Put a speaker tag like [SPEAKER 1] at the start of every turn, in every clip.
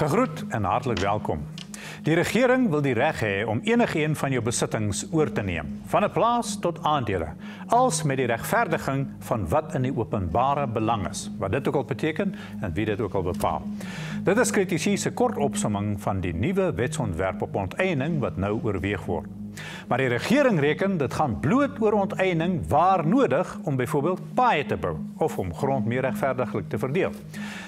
[SPEAKER 1] Gegroet en hartlik welkom. Die regering wil die reg hê om enigiets van jou besittings oor te neem, van 'n plaas tot aandele, als met die regverdiging van wat in die openbare belang is, wat dit ook al beteken en wie dit ook al bepaal. Dit is kritisie se kort opsomming van die nuwe wetsontwerp op onteiening wat nou oorweeg word. Maar die regering reken dit gaan bloot oor onteiening waar nodig om byvoorbeeld paaie te bou of om grond meer regverdiglik te verdeel.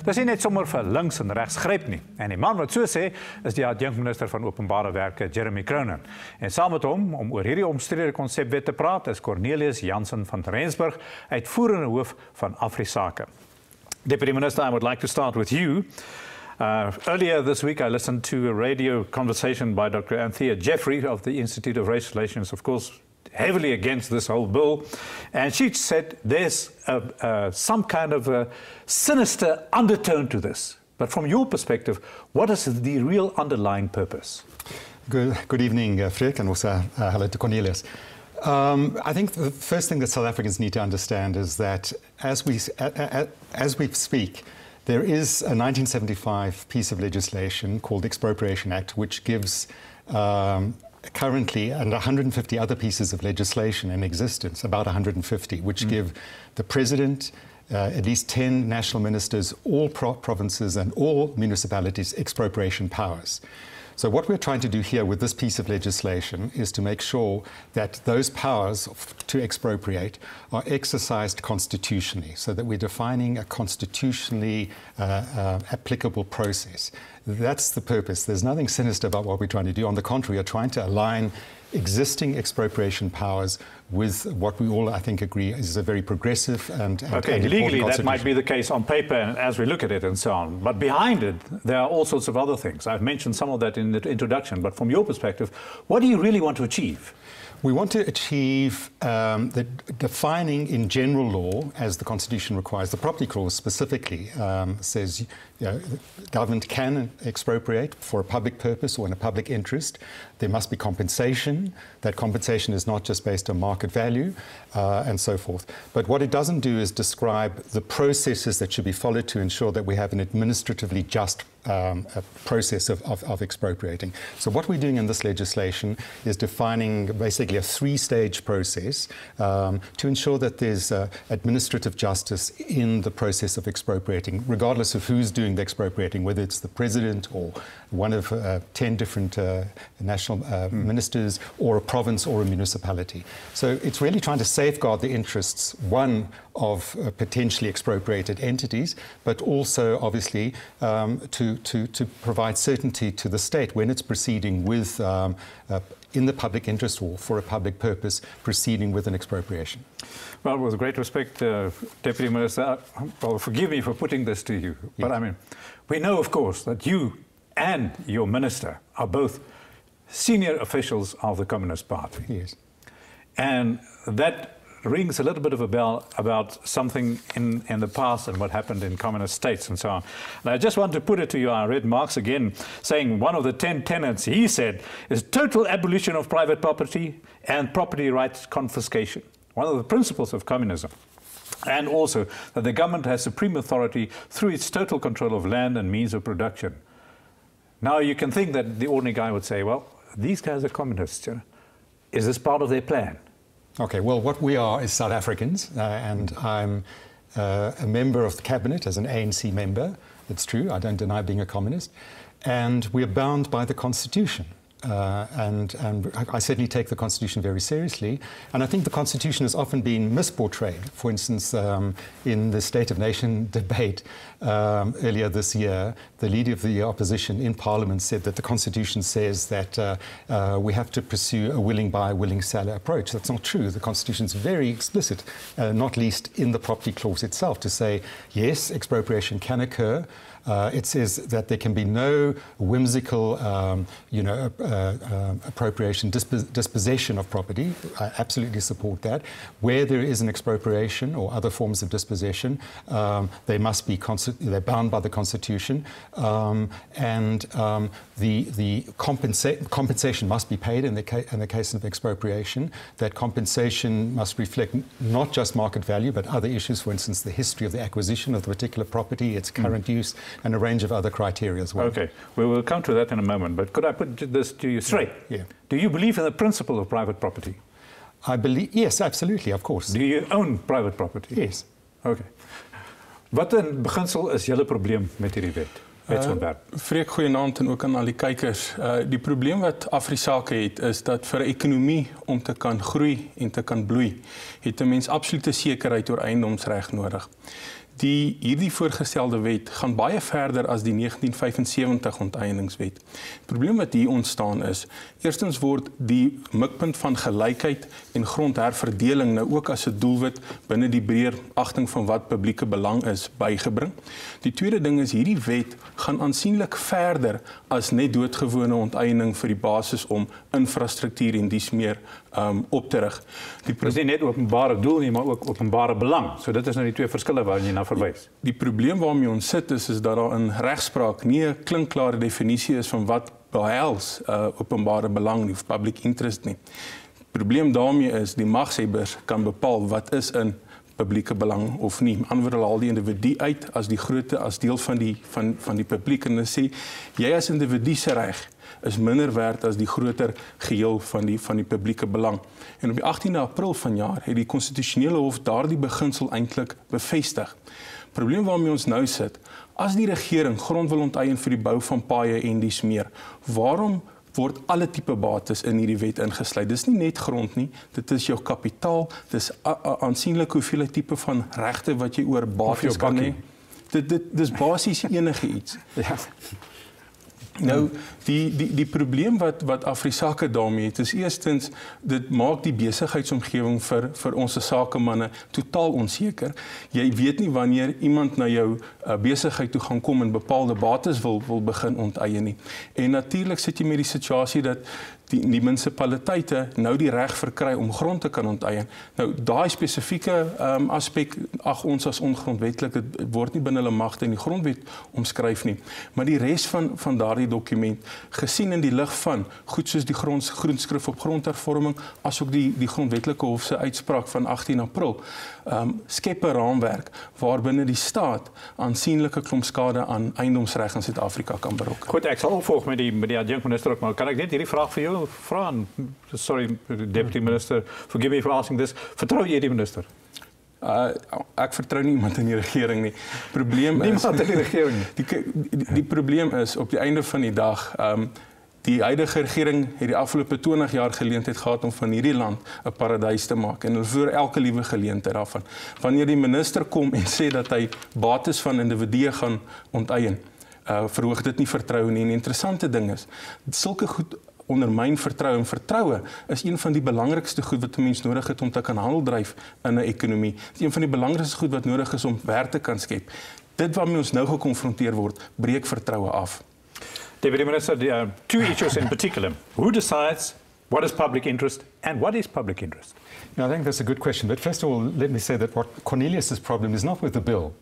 [SPEAKER 1] Dis nie net sommer vir links en regs gryp nie. En die man wat so sê, is die adjunkminister van openbare werke, Jeremy Cronin. En saam met hom om oor hierdie omstrede konsepwet te praat, is Cornelius Jansen van Rensburg, uitvoerende hoof van Afrisake. Deputy Minister, I would like to start with you. Uh, earlier this week, I listened to a radio conversation by Dr. Anthea Jeffery of the Institute of Race Relations, of course, heavily against this whole bill. And she said there's a, some kind of a sinister undertone to this. But from your perspective, what is the real underlying purpose?
[SPEAKER 2] Good, good evening, uh, Freek, and also uh, hello to Cornelius. Um, I think the first thing that South Africans need to understand is that as we, as we speak, there is a 1975 piece of legislation called the Expropriation Act, which gives um, currently and 150 other pieces of legislation in existence, about 150, which mm. give the president, uh, at least 10 national ministers, all pro provinces and all municipalities expropriation powers. So what we're trying to do here with this piece of legislation is to make sure that those powers to expropriate are exercised constitutionally, so that we're defining a constitutionally uh, uh, applicable process. That's the purpose. There's nothing sinister about what we're trying to do. On the contrary, we're trying to align existing expropriation powers with what we all, I think, agree is a very progressive and, and
[SPEAKER 1] okay.
[SPEAKER 2] And
[SPEAKER 1] legally, that might be the case on paper and as we look at it and so on. But behind it, there are all sorts of other things. I've mentioned some of that in the introduction. But from your perspective, what do you really want to achieve?
[SPEAKER 2] We want to achieve um, the defining in general law, as the Constitution requires, the property clause specifically um, says you know, government can expropriate for a public purpose or in a public interest. There must be compensation. That compensation is not just based on market value uh, and so forth. But what it doesn't do is describe the processes that should be followed to ensure that we have an administratively just um, process of, of, of, expropriating. So what we're doing in this legislation is defining basically a three-stage process um, to ensure that there's uh, administrative justice in the process of expropriating, regardless of who's doing the expropriating, whether it's the president or one of uh, 10 different uh, national mm. ministers or a province or a municipality. So it's really trying to safeguard the interests, one, of uh, potentially expropriated entities, but also, obviously, um, to, to, to provide certainty to the state when it's proceeding with, um, uh, in the public interest or for a public purpose, proceeding with an expropriation.
[SPEAKER 1] Well, with great respect, uh, Deputy Minister, well, forgive me for putting this to you, yes. but I mean, we know, of course, that you and your minister are both senior officials of the Communist Party.
[SPEAKER 2] Yes.
[SPEAKER 1] And that rings a little bit of a bell about something in, in the past and what happened in communist states and so on. And I just want to put it to you. I read Marx again saying one of the 10 tenets he said is total abolition of private property and property rights confiscation. One of the principles of communism. And also that the government has supreme authority through its total control of land and means of production. Now you can think that the ordinary guy would say, well, these guys are communists. You know? Is this part of their plan?
[SPEAKER 2] Okay, well, what we are is South Africans, uh, and I'm uh, a member of the cabinet as an ANC member. It's true, I don't deny being a communist. And we are bound by the Constitution. Uh, and, and I certainly take the Constitution very seriously. And I think the Constitution has often been misportrayed. For instance, um, in the State of Nation debate um, earlier this year, the leader of the opposition in Parliament said that the Constitution says that uh, uh, we have to pursue a willing buyer, willing seller approach. That's not true. The Constitution is very explicit, uh, not least in the property clause itself, to say, yes, expropriation can occur. Uh, it says that there can be no whimsical, um, you know, uh, uh, appropriation, disp- dispossession of property. I absolutely support that. Where there is an expropriation or other forms of dispossession, um, they must be they're bound by the Constitution, um, and um, the the compensa- compensation must be paid in the in the case of expropriation. That compensation must reflect not just market value, but other issues. For instance, the history of the acquisition of the particular property, its hmm. current mm. use, and a range of other criteria as well.
[SPEAKER 1] Okay, we will come to that in a moment. But could I put this to you straight?
[SPEAKER 2] Yeah. yeah.
[SPEAKER 1] Do you believe in the principle of private property?
[SPEAKER 2] I believe, yes, absolutely, of course.
[SPEAKER 1] Do you own private property?
[SPEAKER 2] Yes.
[SPEAKER 1] Okay. Wat in beginsel is julle probleem met hierdie wet? Wetsontwerp.
[SPEAKER 3] Uh, Vreek goeienaand en ook aan al die kykers. Uh die probleem wat Afrisake het is dat vir 'n ekonomie om te kan groei en te kan bloei, het 'n mens absolute sekerheid oor eiendomsreg nodig. Die hierdie voorgestelde wet gaan baie verder as die 1975 onteieningswet. Die probleem wat hier ontstaan is, eerstens word die mikpunt van gelykheid en grondherverdeling nou ook as 'n doelwit binne die breër agting van wat publieke belang is bygebring. Die tweede ding is hierdie wet gaan aansienlik verder as net doodgewone onteiening vir die basis om infrastruktuur en dies meer um op te rig.
[SPEAKER 1] Die is nie net openbare doel nie, maar ook openbare belang. So dit is nou die twee verskille waarna jy na verwys.
[SPEAKER 3] Die, die probleem waarmee ons sit is is dat daar in regspraak nie 'n klinkklare definisie is van wat behels uh openbare belang nie of public interest nie. Die probleem daarmee is die magshebbers kan bepaal wat is in publieke belang of nie. Antwoord hulle al die individu uit as die grootte as deel van die van van die publiek en hulle sê jy as individu se reg is minder werd as die groter geheel van die van die publieke belang. En op die 18de April vanjaar het die konstitusionele hof daardie beginsel eintlik bevestig. Probleem waarmee ons nou sit, as die regering grond wil onteien vir die bou van paaie en dies meer, waarom word alle tipe bates in hierdie wet ingesluit. Dis nie net grond nie, dit is jou kapitaal, dis aansienlik hoeveel tipe van regte wat jy oor bates kan hê. Dit dit dis basies enige iets. ja. Nou die die die probleem wat wat Afrisake daarmee het is eerstens dit maak die besigheidsomgewing vir vir ons sakemanne totaal onseker. Jy weet nie wanneer iemand na jou uh, besigheid toe gaan kom en bepaalde bates wil wil begin onteien nie. En natuurlik sit jy met die situasie dat die die munisipaliteite nou die reg verkry om grond te kan onteien. Nou daai spesifieke um, aspek ag ons as ongrondwetlik word nie binne hulle magte in die grondwet omskryf nie. Maar die res van van daardie dokument gesien in die lig van goed soos die grond groenskrif op grondhervorming asook die die grondwetlike hof se uitspraak van 18 April um, skep 'n raamwerk waarbinne die staat aansienlike klomp skade aan eiendomsreg in Suid-Afrika kan berokken.
[SPEAKER 1] Goed, ek sal opvolg met die met die adjunkminister ook, maar kan ek net hierdie vraag vir jou vra? Sorry, deputy minister, forgive me for asking this. Vertrou jy die minister?
[SPEAKER 3] Uh, ek vertrou nie iemand in die regering nie. Probleem
[SPEAKER 1] is niemand in die regering nie.
[SPEAKER 3] Die, die die probleem is op die einde van die dag, ehm um, Die huidige regering het die afgelope 20 jaar geleentheid gehad om van hierdie land 'n paradys te maak en hulle voer elke liewe geleentheid daarvan. Wanneer die minister kom en sê dat hy bates van individue gaan onteien, uh verhoog dit nie vertroue nie. En die interessante ding is, sulke goed ondermyn vertroue en vertroue is een van die belangrikste goed wat 'n mens nodig het om te kan handel dryf in 'n ekonomie. Dit is een van die belangrikste goed wat nodig is om werk te kan skep. Dit waarmee ons nou gekonfronteer word, breek vertroue af.
[SPEAKER 1] David Minister, there are two issues in particular. Who decides what is public interest and what is public interest?
[SPEAKER 2] Now, I think that's a good question. But first of all, let me say that what Cornelius's problem is not with the bill,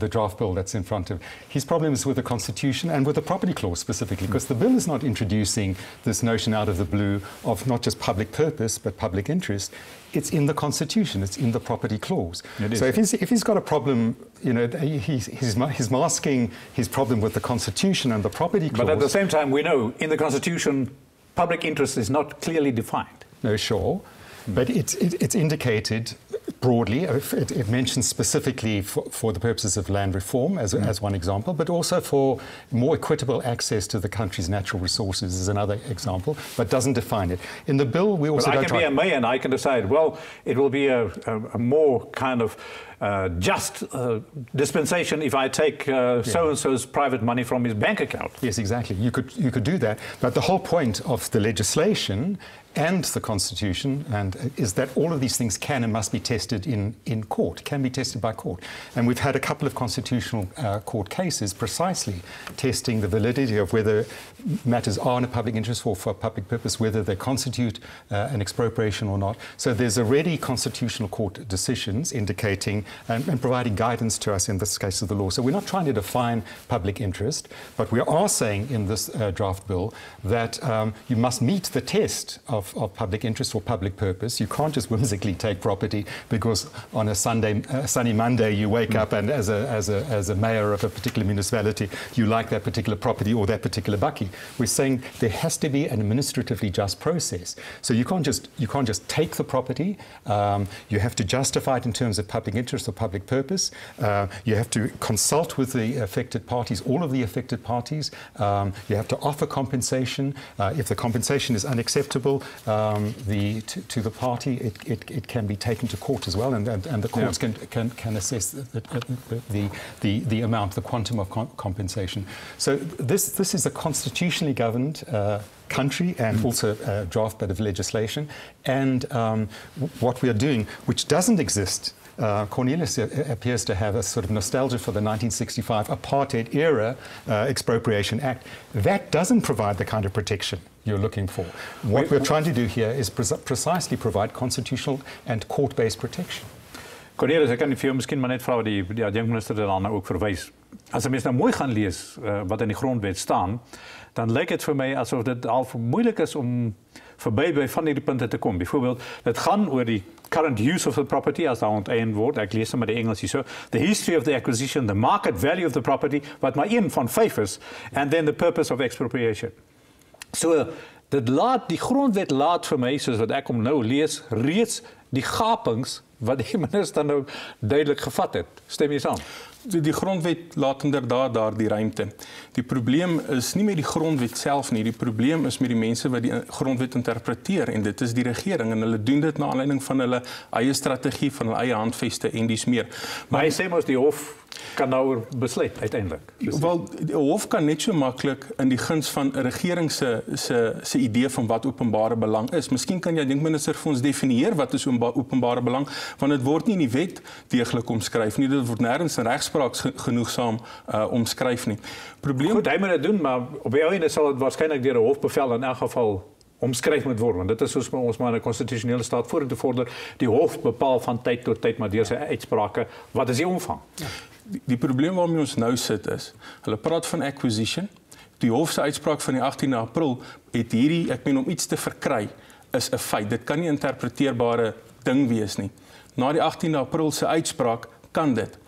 [SPEAKER 2] the draft bill that's in front of his problem is with the constitution and with the property clause specifically because the bill is not introducing this notion out of the blue of not just public purpose but public interest. It's in the constitution. It's in the property clause. So if he's if he's got a problem you know he's, he's he's masking his problem with the constitution and the property clause
[SPEAKER 1] but at the same time we know in the constitution public interest is not clearly defined.
[SPEAKER 2] No sure. But it's, it, it's indicated broadly. It, it mentions specifically for, for, the purposes of land reform as, mm. as one example, but also for more equitable access to the country's natural resources is another example, but doesn't define it. In the bill, we also
[SPEAKER 1] but I can be a mayor and I can decide, well, it will be a, a, a more kind of uh, just uh, dispensation if I take uh, so and so's private money from his bank account.
[SPEAKER 2] Yes, exactly. You could you could do that, but the whole point of the legislation and the Constitution, and uh, is that all of these things can and must be tested in, in court, can be tested by court. And we've had a couple of constitutional uh, court cases precisely testing the validity of whether matters are in a public interest or for a public purpose, whether they constitute uh, an expropriation or not. So there's already constitutional court decisions indicating and, and providing guidance to us in this case of the law. So we're not trying to define public interest, but we are saying in this uh, draft bill that um, you must meet the test of of, public interest or public purpose. You can't just whimsically take property because on a Sunday, uh, sunny Monday, you wake up and as a, as, a, as a mayor of a particular municipality, you like that particular property or that particular bakkie. We're saying there has to be an administratively just process. So you can't just, you can't just take the property. Um, you have to justify it in terms of public interest or public purpose. Uh, you have to consult with the affected parties, all of the affected parties. Um, you have to offer compensation. Uh, if the compensation is unacceptable, um, the, to, to, the party, it, it, it, can be taken to court as well, and, and, and the courts yeah. can, can, can assess the, the, the, the, amount, the quantum of compensation. So this, this is a constitutionally governed uh, country and mm. also a draft bit of legislation. And um, what we are doing, which doesn't exist uh, Cornelius appears to have a sort of nostalgia for the 1965 apartheid era uh, expropriation act. That doesn't provide the kind of protection you're looking for. What we're trying to do here is pre precisely provide constitutional and court-based protection.
[SPEAKER 1] Cornelius, ek kan vir jou miskien maar net vra die die adjunkminister daarna ook verwys. As 'n mens nou mooi gaan lees uh, wat in die grondwet staan, dan lyk dit vir my asof dit al moeilik is om verby by van hierdie punte te kom. Byvoorbeeld, dit gaan oor die current use of the property as daar onteien word. Ek lees sommer die Engels hier so. The history of the acquisition, the market value of the property, wat maar een van vyf is, and then the purpose of expropriation. So dit laat die grondwet laat vir my soos wat ek hom nou lees reeds die gapings wat die minister nou duidelik gevat het. Stem jy saam?
[SPEAKER 3] Die, die grondwet laat inderdaad daardie ruimte. Die probleem is nie met die grondwet self nie, die probleem is met die mense wat die grondwet interpreteer en dit is die regering en hulle doen dit na aanleiding van hulle eie strategie, van hulle eie handveste en dis meer.
[SPEAKER 1] Maar, maar hy sê mos die hof kan nou besluit uiteindelik.
[SPEAKER 3] Wel die hof kan net so maklik in die guns van 'n regering se se se idee van wat openbare belang is. Miskien kan jy dink minister vir ons definieer wat is openbare belang want dit word nie in die wet deeglik omskryf nie. Dit word nêrens in regspraak genoegsaam uh omskryf nie.
[SPEAKER 1] Probleem Goed, hy moet dit doen, maar op die einde sal dit waarskynlik deur 'n hofbevel in elk geval omskryf moet word want dit is soos ons maar 'n konstitusionele staat vorentoe vorder die hof bepaal van tyd tot tyd maar deur sy uitsprake wat is die omvang ja
[SPEAKER 3] die, die probleem waarmee ons nou sit is, hulle praat van acquisition. Die hof se uitspraak van die 18de April het hierdie ek meen om iets te verkry is 'n feit. Dit kan nie interpreteerbare ding wees nie. Na die 18de April se uitspraak kan dit.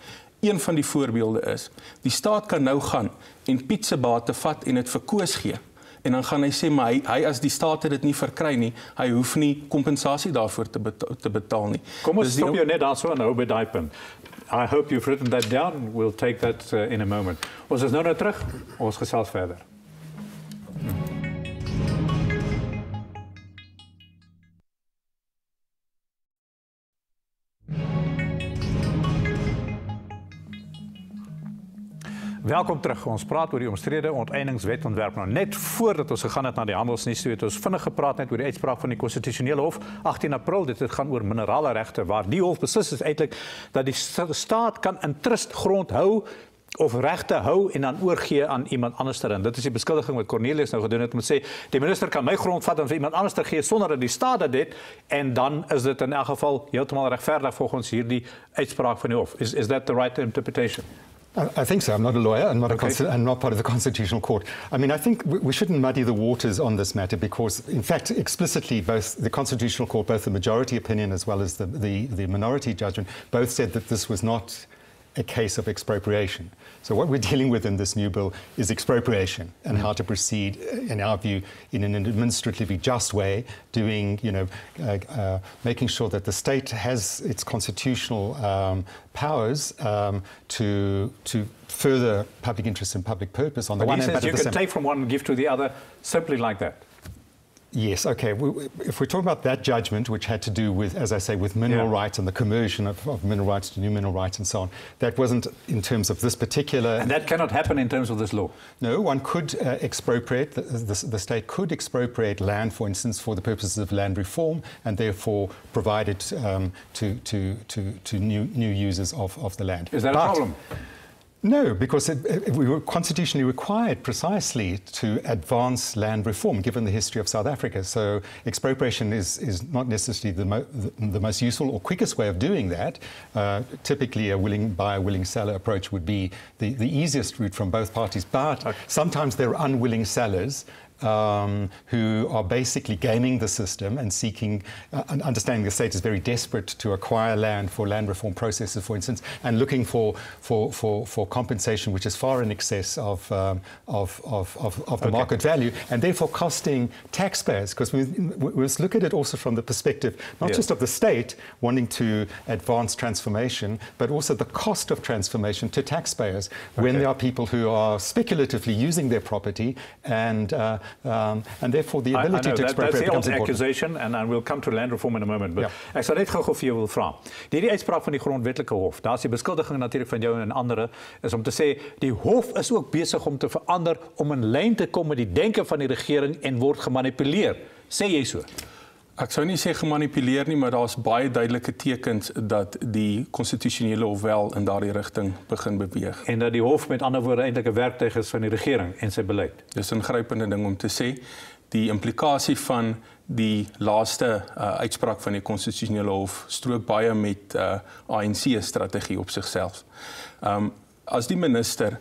[SPEAKER 3] Een van die voorbeelde is, die staat kan nou gaan en pietsebate vat en dit verkoos gee. En dan gaan hy sê maar hy, hy as die staat dit nie verkry nie, hy hoef nie kompensasie daarvoor te betaal, te betaal nie.
[SPEAKER 1] Kom ons stop jou net daarso nou by daai punt. I hope you've written that down. We'll take that uh, in a moment. Ons is nou nou terug. Ons gesels verder. Welkom terug. Ons praat oor die omstrede onteieningswetontwerp nou net voordat ons gegaan het na die handelsnuus het ons vinnig gepraat net oor die uitspraak van die konstitusionele hof 18 April dit het gaan oor minerale regte waar die hof beslis is eintlik dat die staat kan in trust grond hou of regte hou en dan oorgee aan iemand anders ter in. Dit is die beskuldiging wat Cornelius nou gedoen het om te sê die minister kan my grond vat en vir iemand anders te gee sonder dat die staat dit het en dan is dit in elk geval heeltemal regverdig volgens hierdie uitspraak van die hof. Is is that the right interpretation?
[SPEAKER 2] I think so. I'm not a lawyer. I'm not, okay. I'm not part of the Constitutional Court. I mean, I think we shouldn't muddy the waters on this matter because, in fact, explicitly, both the Constitutional Court, both the majority opinion as well as the, the, the minority judgment, both said that this was not a case of expropriation. So what we're dealing with in this new bill is expropriation and how to proceed, in our view, in an administratively just way, doing, you know, uh, uh, making sure that the state has its constitutional um, powers um, to to further public interest and public purpose on
[SPEAKER 1] the
[SPEAKER 2] but
[SPEAKER 1] one hand. But you can take from one and give to the other simply like that.
[SPEAKER 2] Yes, okay. We, if we're talking about that judgment, which had to do with, as I say, with mineral yeah. rights and the conversion of, of, mineral rights to new mineral rights and so on, that wasn't in terms of this particular.
[SPEAKER 1] And that cannot happen in terms of this law?
[SPEAKER 2] No, one could uh, expropriate, the, the, the, state could expropriate land, for instance, for the purposes of land reform and therefore provide it um, to, to, to, to new, new users of, of the land.
[SPEAKER 1] Is that but, a problem?
[SPEAKER 2] No, because it, it, we were constitutionally required precisely to advance land reform, given the history of South Africa. So expropriation is, is not necessarily the, mo the, most useful or quickest way of doing that. Uh, typically, a willing buyer, willing seller approach would be the, the easiest route from both parties. But okay. sometimes there are unwilling sellers um, who are basically gaming the system and seeking, uh, understanding the state is very desperate to acquire land for land reform processes, for instance, and looking for, for, for, for compensation which is far in excess of, um, of, of, of, of, the okay. market value and therefore costing taxpayers. Because we, we must look at it also from the perspective not just of the state wanting to advance transformation, but also the cost of transformation to taxpayers okay. when there are people who are speculatively using their property and uh, um, and therefore the ability I, I know, to expropriate that, becomes important.
[SPEAKER 1] accusation and, and we'll come to land reform in a moment. But ja. ek sal net gou-gou vir jou wil vra. Die uitspraak van die grondwetlike hof, daar's die beskuldiging natuurlik van jou en ander is om te sê die hof is ook besig om te verander om in lyn te kom met die denke van die regering en word gemanipuleer. Sê jy so?
[SPEAKER 3] Ek sou nie sê gemanipuleer nie, maar daar's baie duidelike tekens dat die konstitusionele hof wel in daardie rigting begin beweeg.
[SPEAKER 1] En dat die hof met ander woorde eintlik 'n werktuig is van die regering en sy beleid.
[SPEAKER 3] Dis 'n ingrypende ding om te sê. Die implikasie van die laaste uh, uitspraak van die konstitusionele hof strook baie met uh, ANC strategie op sigself. Um as die minister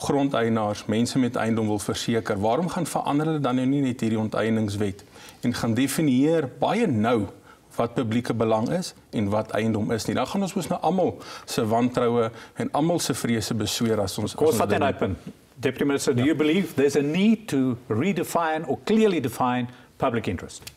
[SPEAKER 3] grondeienaars, mense met eiendom wil verseker, waarom gaan verander hulle dan nou nie net hierdie onteieningswet en gaan definieer baie nou wat publieke belang is en wat eiendom is nie. Dan gaan ons mos nou almal se wantroue en almal se vrese besweer as ons
[SPEAKER 1] Kos wat dit punt. Deputy Minister, do you believe there's a need to redefine or clearly define public interest?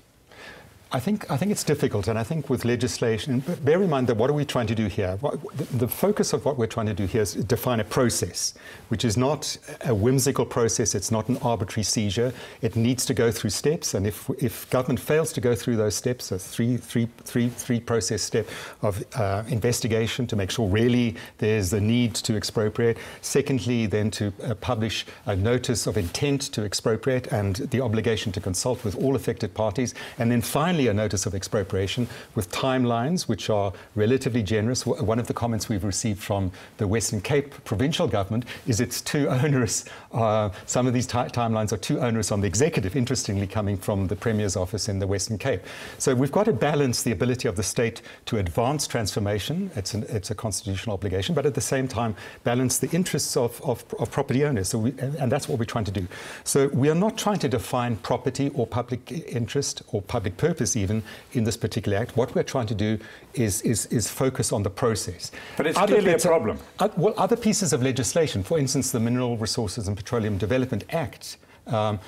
[SPEAKER 2] I think, I think it's difficult, and I think with legislation, bear in mind that what are we trying to do here? What, the, the, focus of what we're trying to do here is define a process, which is not a whimsical process, it's not an arbitrary seizure. It needs to go through steps, and if, if government fails to go through those steps, a three, three, three, three process step of uh, investigation to make sure really there's a need to expropriate. Secondly, then to uh, publish a notice of intent to expropriate and the obligation to consult with all affected parties. And then finally, a notice of expropriation with timelines which are relatively generous. One of the comments we've received from the Western Cape provincial government is it's too onerous. Uh, some of these timelines are too onerous on the executive, interestingly, coming from the Premier's office in the Western Cape. So we've got to balance the ability of the state to advance transformation. It's, an, it's a constitutional obligation, but at the same time, balance the interests of, of, of property owners. So we, and that's what we're trying to do. So we are not trying to define property or public interest or public purpose even in this particular act. What we're trying to do is, is, is focus on the process.
[SPEAKER 1] But it's other clearly a problem.
[SPEAKER 2] Uh, well, other pieces of legislation, for instance, the Mineral Resources and Petroleum Development Act, um,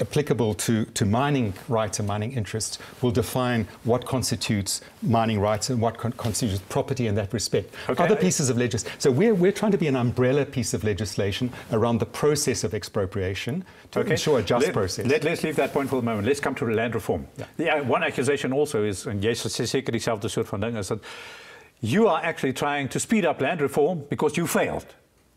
[SPEAKER 2] applicable to, to mining rights and mining interests will define what constitutes mining rights and what con constitutes property in that respect. Okay. Other pieces of legislation. So we're, we're trying to be an umbrella piece of legislation around the process of expropriation to okay. ensure a just
[SPEAKER 1] let,
[SPEAKER 2] process.
[SPEAKER 1] Let, us leave that point for the moment. Let's come to land reform. Yeah. The, uh, one accusation also is, and yes, seker dieselfde soort van ding, is that you are actually trying to speed up land reform because you failed.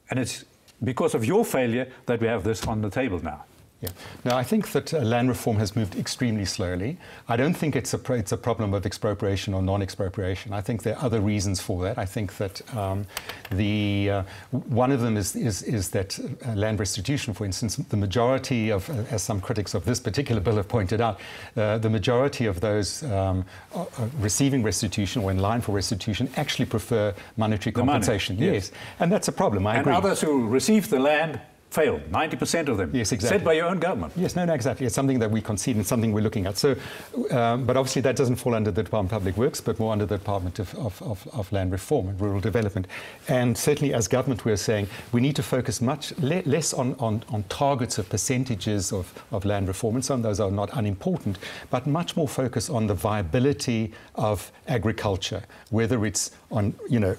[SPEAKER 1] And it's because of your failure that we have this on the table now.
[SPEAKER 2] Yeah. Now, I think that uh, land reform has moved extremely slowly. I don't think it's a, it's a problem of expropriation or non-expropriation. I think there are other reasons for that. I think that um, the uh, one of them is, is, is that uh, land restitution, for instance, the majority of, uh, as some critics of this particular bill have pointed out, uh, the majority of those um, receiving restitution or in line for restitution actually prefer monetary compensation.
[SPEAKER 1] Money,
[SPEAKER 2] yes. yes. and that's a problem. I
[SPEAKER 1] and
[SPEAKER 2] agree.
[SPEAKER 1] others who receive the land failed. 90% of them.
[SPEAKER 2] Yes, exactly.
[SPEAKER 1] Set by your own government.
[SPEAKER 2] Yes, no, no, exactly. It's something that we concede and something we're looking at. So, um, but obviously that doesn't fall under the Department of Public Works, but more under the Department of, of, of, of Land Reform and Rural Development. And certainly as government, we're saying we need to focus much le less on, on, on targets of percentages of, of land reform, and some of those are not unimportant, but much more focus on the viability of agriculture, whether it's on, you know,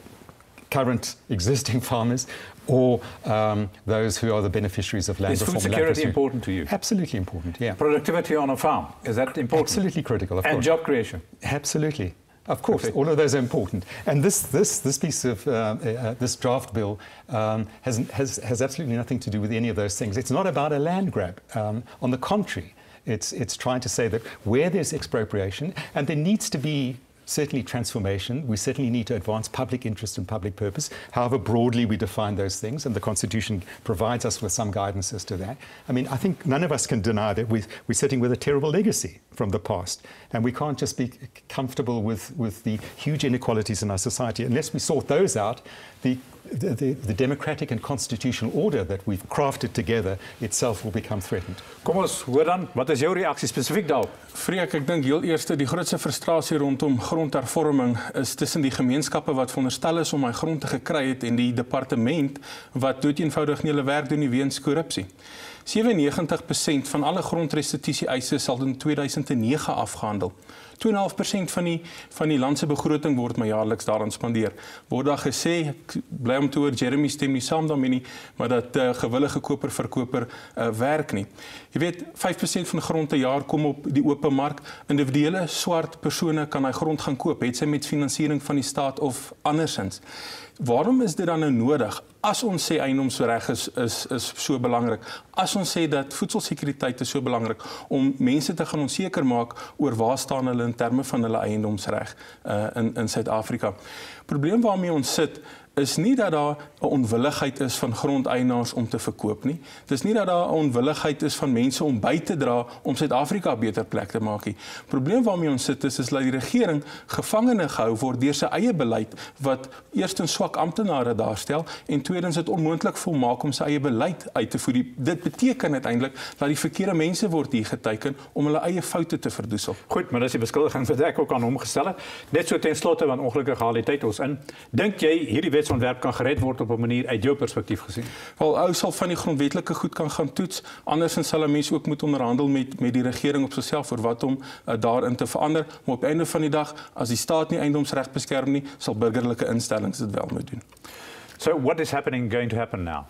[SPEAKER 2] current existing farmers or um, those who are the beneficiaries of land
[SPEAKER 1] Is
[SPEAKER 2] reform.
[SPEAKER 1] food security important to you?
[SPEAKER 2] Absolutely important, yeah.
[SPEAKER 1] Productivity on a farm, is that important?
[SPEAKER 2] Absolutely critical, of
[SPEAKER 1] And
[SPEAKER 2] course.
[SPEAKER 1] job creation.
[SPEAKER 2] Absolutely. Of course,
[SPEAKER 1] Okay.
[SPEAKER 2] all of those are important. And this, this, this piece of, uh, uh, this draft bill um, has, has, has absolutely nothing to do with any of those things. It's not about a land grab. Um, on the contrary, it's, it's trying to say that where there's expropriation, and there needs to be certainly transformation, we certainly need to advance public interest and public purpose, however broadly we define those things, and the Constitution provides us with some guidance as to that. I mean, I think none of us can deny that we, we're sitting with a terrible legacy from the past, and we can't just be comfortable with, with the huge inequalities in our society. Unless we sort those out, the the, the, the democratic and constitutional order that we've crafted together itself will become threatened.
[SPEAKER 1] Kom ons hoor dan, wat is jou reaksie spesifiek daarop?
[SPEAKER 3] Vreek, ek dink heel eers die grootste frustrasie rondom grondhervorming is tussen die gemeenskappe wat veronderstel is om hy grond te gekry het en die departement wat doeteenvoudig nie hulle werk doen nie weens korrupsie. 97% van alle grondrestitusie eise sal in 2009 afgehandel. 2.5% van die van die land se begroting word maar jaarliks daaraan spandeer. Word daar gesê, ek bly om te hoor Jeremy stem nie saam daarmee nie, maar dat uh, gewillige koper verkoper uh, werk nie. Jy weet, 5% van grond per jaar kom op die oop mark. Individuele swart persone kan hy grond gaan koop, het sy met finansiering van die staat of andersins. Waarom is dit dan nou nodig as ons sê eiendomsreg is is is so belangrik? As ons sê dat voedselsekuriteit is so belangrik om mense te gaan onseker maak oor waar staan hulle in terme van hulle eiendomsreg uh, in in Suid-Afrika. Probleem waarmee ons sit is nie dat daar 'n onwilligheid is van grondeienaars om te verkoop nie. Dis nie dat daar 'n onwilligheid is van mense om by te dra om Suid-Afrika 'n beter plek te maak nie. Probleem waarmee ons sit is is dat die regering gevangene gehou word deur sy eie beleid wat eerstens swak amptenare daarstel en tweedens dit onmoontlik volmaak om sy eie beleid uit te voer. Dit beteken uiteindelik dat die verkeerde mense word hier geteken om hulle eie foute te verdoesel.
[SPEAKER 1] Goed, maar dis die beskuldiging wat ek ook aan hom gestel het. Net so ten slotte want ongelukkig haal die tyd ons in. Dink jy hierdie wetsontwerp kan gered word op 'n manier uit jou perspektief gesien?
[SPEAKER 3] Wel ou sal van die grondwetlike goed kan gaan toets. Andersins sal 'n mens ook moet onderhandel met met die regering op sigself oor wat om uh, daarin te verander. Maar op einde van die dag, as die staat nie eiendomsreg beskerm nie, sal burgerlike instellings dit wel moet doen.
[SPEAKER 1] So what is happening going to happen now?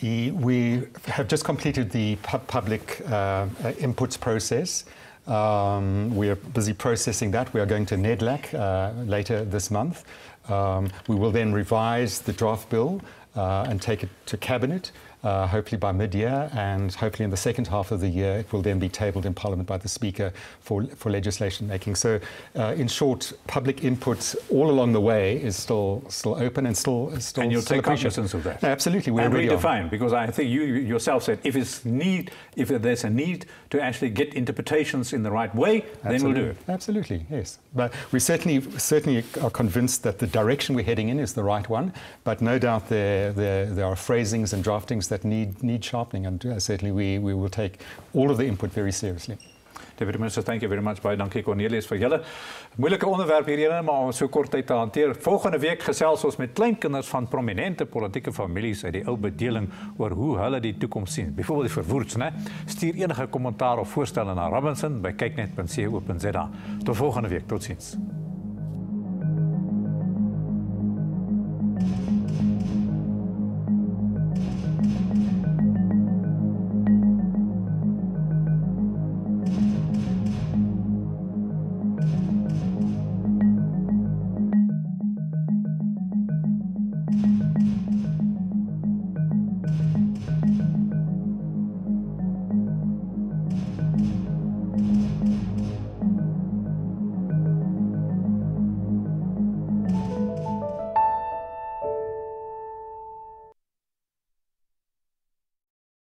[SPEAKER 2] E- We have just completed the pu- public uh, inputs process. Um, we are busy processing that. We are going to NEDLAC uh, later this month. Um, we will then revise the draft bill uh, and take it to Cabinet, uh, hopefully by mid year, and hopefully in the second half of the year, it will then be tabled in Parliament by the Speaker for, for legislation making. So, uh, in short, public input all along the way is still, still open and still, still
[SPEAKER 1] And you'll
[SPEAKER 2] still
[SPEAKER 1] take cognizance of that.
[SPEAKER 2] Absolutely, we
[SPEAKER 1] and redefine because I think you yourself said if it's need, if there's a need to actually get interpretations in the right way, then we'll do it.
[SPEAKER 2] Absolutely, yes. But we certainly, certainly are convinced that the direction we're heading in is the right one. But no doubt there, there, there are phrasings and draftings that need, need sharpening, and uh, certainly we, we will take all of the input very seriously.
[SPEAKER 1] David Minister, thank you very much. Baie dankie Cornelius vir julle moeilike onderwerp hierheen, maar om so kort tyd te hanteer. Volgende week gesels ons met kleinkinders van prominente politieke families uit die ou bedeling oor hoe hulle die toekoms sien. Byvoorbeeld die verwoerds, né? Stuur enige kommentaar of voorstelle na Robinson by kyknet.co.za. Tot volgende week. Totsiens.